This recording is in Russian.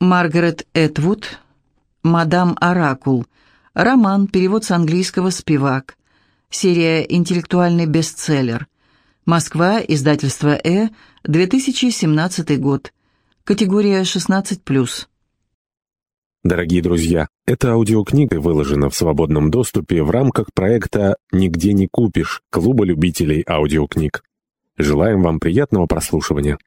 Маргарет Этвуд, «Мадам Оракул», роман, перевод с английского «Спивак», серия «Интеллектуальный бестселлер», Москва, издательство «Э», 2017 год, категория 16+. Дорогие друзья, эта аудиокнига выложена в свободном доступе в рамках проекта «Нигде не купишь» Клуба любителей аудиокниг. Желаем вам приятного прослушивания.